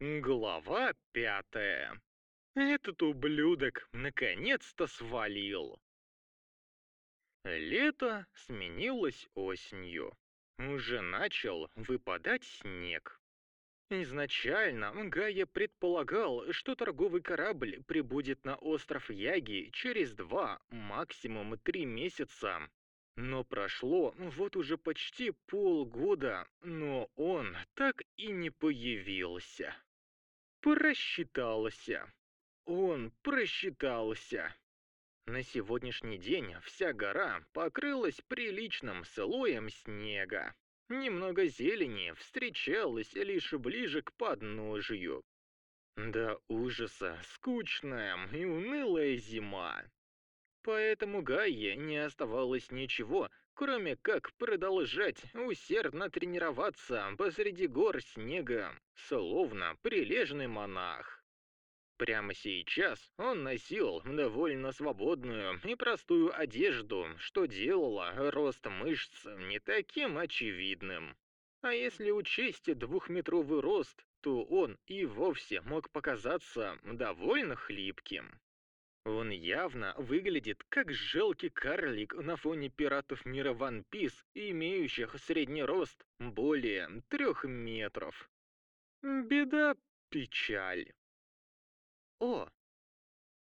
Глава пятая. Этот ублюдок наконец-то свалил. Лето сменилось осенью. Уже начал выпадать снег. Изначально Гая предполагал, что торговый корабль прибудет на остров Яги через два, максимум три месяца. Но прошло вот уже почти полгода, но он так и не появился. Просчитался. Он просчитался. На сегодняшний день вся гора покрылась приличным слоем снега. Немного зелени встречалось лишь ближе к подножию. До ужаса скучная и унылая зима. Поэтому Гайе не оставалось ничего, кроме как продолжать усердно тренироваться посреди гор снега, словно прилежный монах. Прямо сейчас он носил довольно свободную и простую одежду, что делало рост мышц не таким очевидным. А если учесть двухметровый рост, то он и вовсе мог показаться довольно хлипким. Он явно выглядит как жалкий карлик на фоне пиратов мира One Piece, имеющих средний рост более трех метров. Беда, печаль. О!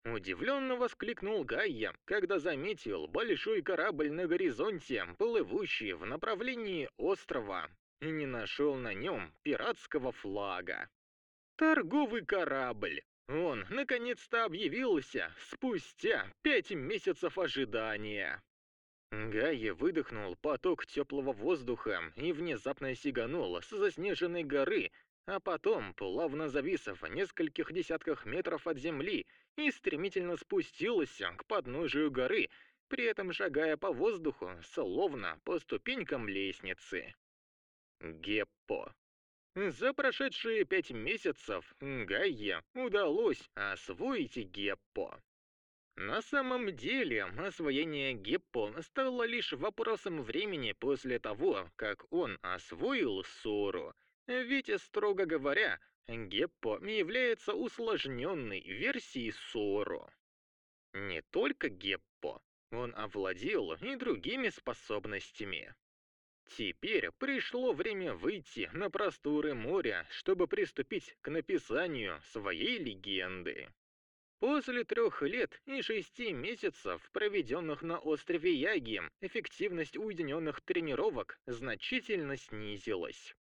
Удивленно воскликнул Гайя, когда заметил большой корабль на горизонте, плывущий в направлении острова, и не нашел на нем пиратского флага. Торговый корабль. Он наконец-то объявился спустя пять месяцев ожидания. Гайя выдохнул поток теплого воздуха и внезапно сиганул с заснеженной горы, а потом плавно завис в нескольких десятках метров от земли и стремительно спустился к подножию горы, при этом шагая по воздуху, словно по ступенькам лестницы. Геппо. За прошедшие пять месяцев Гайе удалось освоить Геппо. На самом деле, освоение Геппо стало лишь вопросом времени после того, как он освоил Сору. Ведь, строго говоря, Геппо является усложненной версией Сору. Не только Геппо, он овладел и другими способностями. Теперь пришло время выйти на просторы моря, чтобы приступить к написанию своей легенды. После трех лет и шести месяцев, проведенных на острове Яги, эффективность уединенных тренировок значительно снизилась.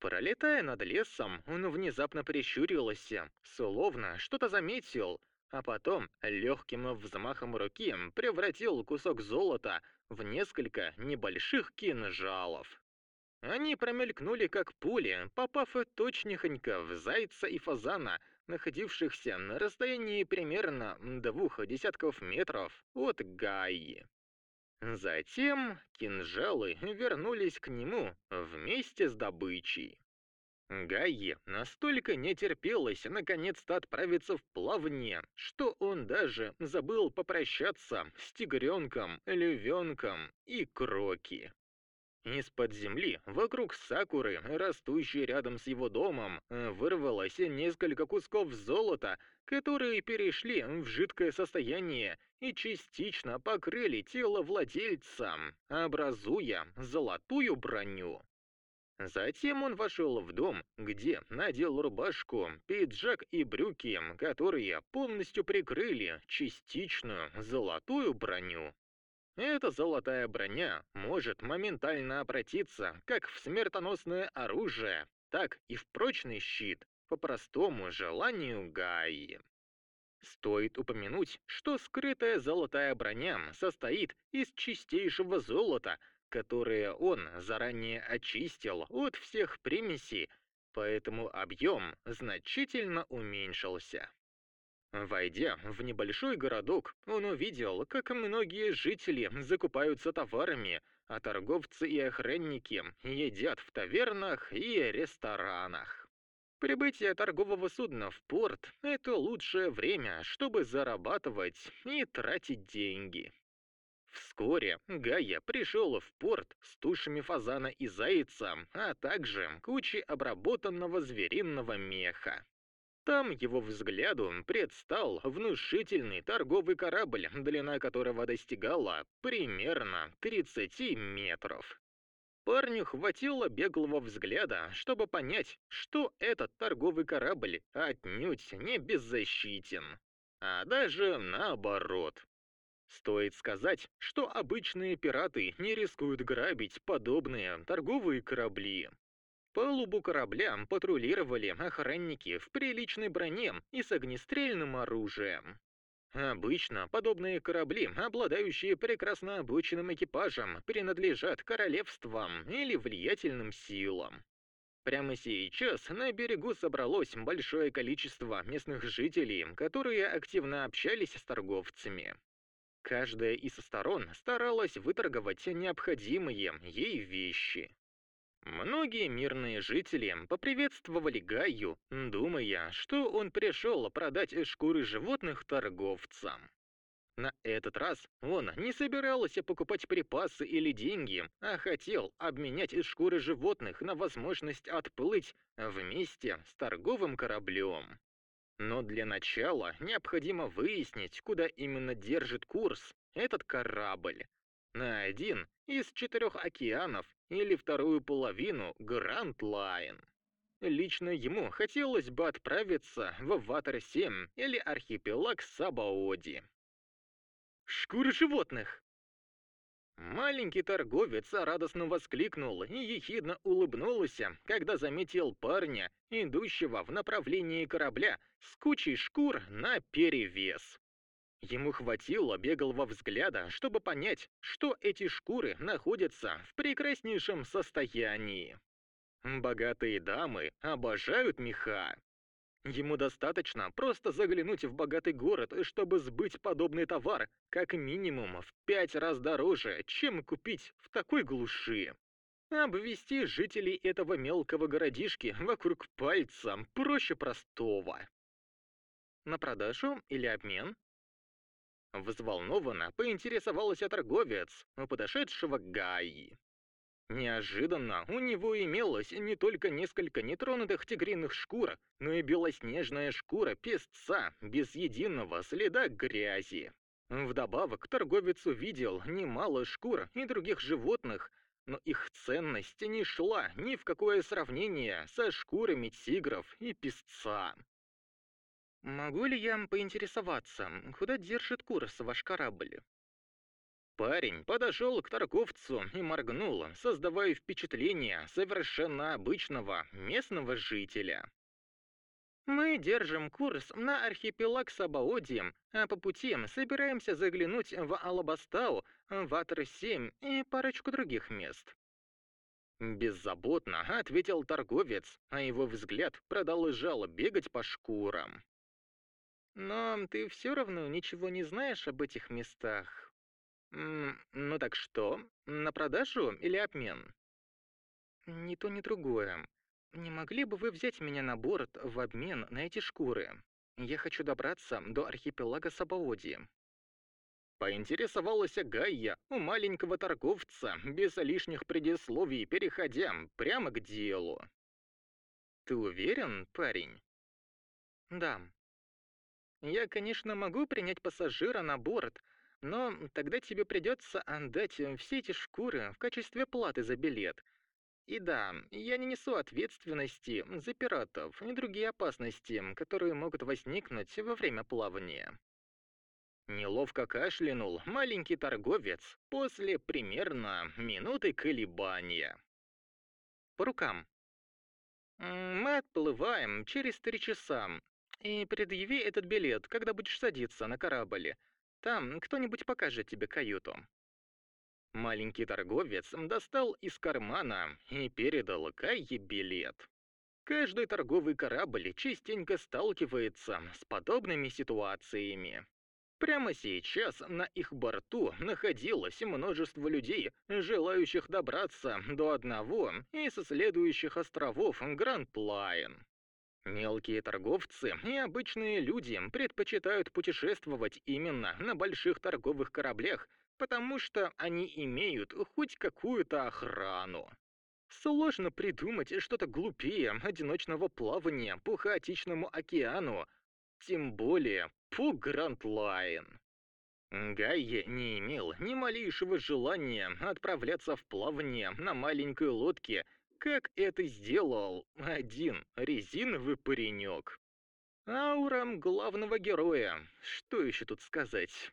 Пролетая над лесом, он внезапно прищурился, словно что-то заметил, а потом легким взмахом руки превратил кусок золота в несколько небольших кинжалов. Они промелькнули как пули, попав точнехонько в зайца и фазана, находившихся на расстоянии примерно двух десятков метров от Гаи. Затем кинжалы вернулись к нему вместе с добычей. Гайе настолько не терпелось наконец-то отправиться в плавание, что он даже забыл попрощаться с тигренком, львенком и кроки. Из-под земли, вокруг сакуры, растущей рядом с его домом, вырвалось несколько кусков золота, которые перешли в жидкое состояние и частично покрыли тело владельца, образуя золотую броню. Затем он вошел в дом, где надел рубашку, пиджак и брюки, которые полностью прикрыли частичную золотую броню. Эта золотая броня может моментально обратиться как в смертоносное оружие, так и в прочный щит, по простому желанию Гаи. Стоит упомянуть, что скрытая золотая броня состоит из чистейшего золота, которые он заранее очистил от всех примесей, поэтому объем значительно уменьшился. Войдя в небольшой городок, он увидел, как многие жители закупаются товарами, а торговцы и охранники едят в тавернах и ресторанах. Прибытие торгового судна в порт – это лучшее время, чтобы зарабатывать и тратить деньги. Вскоре Гая пришел в порт с тушами фазана и зайца, а также кучей обработанного звериного меха. Там его взгляду предстал внушительный торговый корабль, длина которого достигала примерно 30 метров. Парню хватило беглого взгляда, чтобы понять, что этот торговый корабль отнюдь не беззащитен, а даже наоборот. Стоит сказать, что обычные пираты не рискуют грабить подобные торговые корабли. Палубу корабля патрулировали охранники в приличной броне и с огнестрельным оружием. Обычно подобные корабли, обладающие прекрасно обученным экипажем, принадлежат королевствам или влиятельным силам. Прямо сейчас на берегу собралось большое количество местных жителей, которые активно общались с торговцами. Каждая из сторон старалась выторговать необходимые ей вещи. Многие мирные жители поприветствовали Гаю, думая, что он пришел продать шкуры животных торговцам. На этот раз он не собирался покупать припасы или деньги, а хотел обменять шкуры животных на возможность отплыть вместе с торговым кораблем. Но для начала необходимо выяснить, куда именно держит курс этот корабль. На один из четырех океанов или вторую половину Гранд Лайн. Лично ему хотелось бы отправиться в Ватер-7 или архипелаг Сабаоди. Шкуры животных! Маленький торговец радостно воскликнул и ехидно улыбнулся, когда заметил парня, идущего в направлении корабля с кучей шкур на перевес. Ему хватило беглого взгляда, чтобы понять, что эти шкуры находятся в прекраснейшем состоянии. Богатые дамы обожают меха. Ему достаточно просто заглянуть в богатый город, чтобы сбыть подобный товар как минимум в пять раз дороже, чем купить в такой глуши. Обвести жителей этого мелкого городишки вокруг пальца проще простого. На продажу или обмен Взволнованно поинтересовался торговец у подошедшего Гаи. Неожиданно у него имелось не только несколько нетронутых тигриных шкур, но и белоснежная шкура песца без единого следа грязи. Вдобавок торговец увидел немало шкур и других животных, но их ценность не шла ни в какое сравнение со шкурами тигров и песца. «Могу ли я поинтересоваться, куда держит курс ваш корабль?» Парень подошел к торговцу и моргнул, создавая впечатление совершенно обычного местного жителя. «Мы держим курс на архипелаг Сабаоди, а по пути собираемся заглянуть в Алабастау, Ватер-7 и парочку других мест». Беззаботно ответил торговец, а его взгляд продолжал бегать по шкурам. Но ты все равно ничего не знаешь об этих местах. Ну так что, на продажу или обмен? Ни то, ни другое. Не могли бы вы взять меня на борт в обмен на эти шкуры? Я хочу добраться до архипелага Сабаоди. Поинтересовалась Гайя у маленького торговца, без лишних предисловий, переходя прямо к делу. «Ты уверен, парень?» «Да, я, конечно, могу принять пассажира на борт, но тогда тебе придется отдать все эти шкуры в качестве платы за билет. И да, я не несу ответственности за пиратов и другие опасности, которые могут возникнуть во время плавания. Неловко кашлянул маленький торговец после примерно минуты колебания. По рукам. Мы отплываем через три часа, и предъяви этот билет, когда будешь садиться на корабль. Там кто-нибудь покажет тебе каюту». Маленький торговец достал из кармана и передал Кайе билет. Каждый торговый корабль частенько сталкивается с подобными ситуациями. Прямо сейчас на их борту находилось множество людей, желающих добраться до одного из следующих островов Гранд Лайн. Мелкие торговцы и обычные люди предпочитают путешествовать именно на больших торговых кораблях, потому что они имеют хоть какую-то охрану. Сложно придумать что-то глупее одиночного плавания по хаотичному океану, тем более по Гранд Лайн. Гайе не имел ни малейшего желания отправляться в плавание на маленькой лодке, как это сделал один резиновый паренек. Аурам главного героя, что еще тут сказать?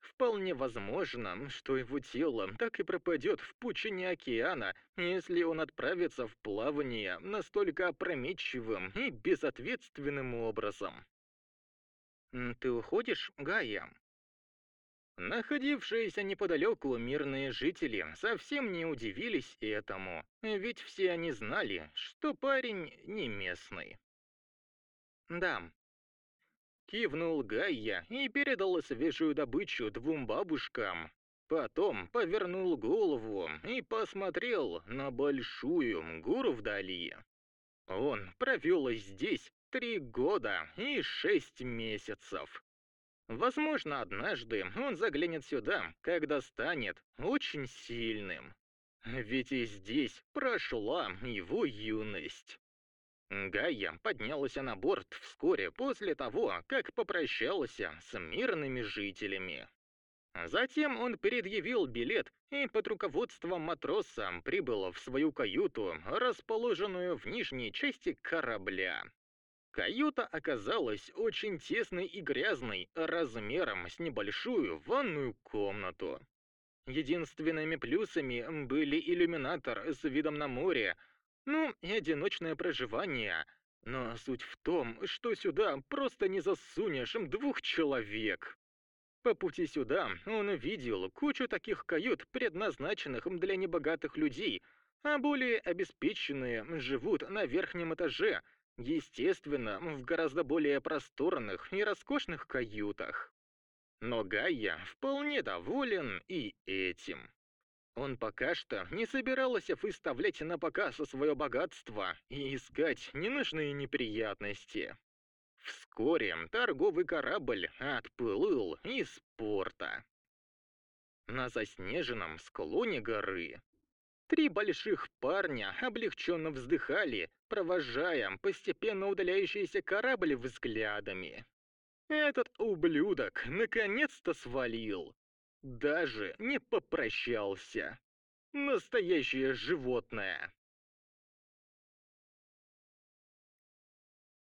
Вполне возможно, что его тело так и пропадет в пучине океана, если он отправится в плавание настолько опрометчивым и безответственным образом. «Ты уходишь, Гая?» Находившиеся неподалеку мирные жители совсем не удивились этому, ведь все они знали, что парень не местный. «Да». Кивнул Гайя и передал свежую добычу двум бабушкам. Потом повернул голову и посмотрел на большую гору вдали. Он провел здесь три года и шесть месяцев. Возможно, однажды он заглянет сюда, когда станет очень сильным. Ведь и здесь прошла его юность. Гайя поднялся на борт вскоре после того, как попрощался с мирными жителями. Затем он предъявил билет и под руководством матроса прибыл в свою каюту, расположенную в нижней части корабля. Каюта оказалась очень тесной и грязной, размером с небольшую ванную комнату. Единственными плюсами были иллюминатор с видом на море, ну и одиночное проживание. Но суть в том, что сюда просто не засунешь двух человек. По пути сюда он видел кучу таких кают, предназначенных для небогатых людей, а более обеспеченные живут на верхнем этаже – Естественно, в гораздо более просторных и роскошных каютах. Но Гайя вполне доволен и этим. Он пока что не собирался выставлять на показ свое богатство и искать ненужные неприятности. Вскоре торговый корабль отплыл из порта. На заснеженном склоне горы Три больших парня облегченно вздыхали, провожая постепенно удаляющийся корабль взглядами. Этот ублюдок наконец-то свалил. Даже не попрощался. Настоящее животное.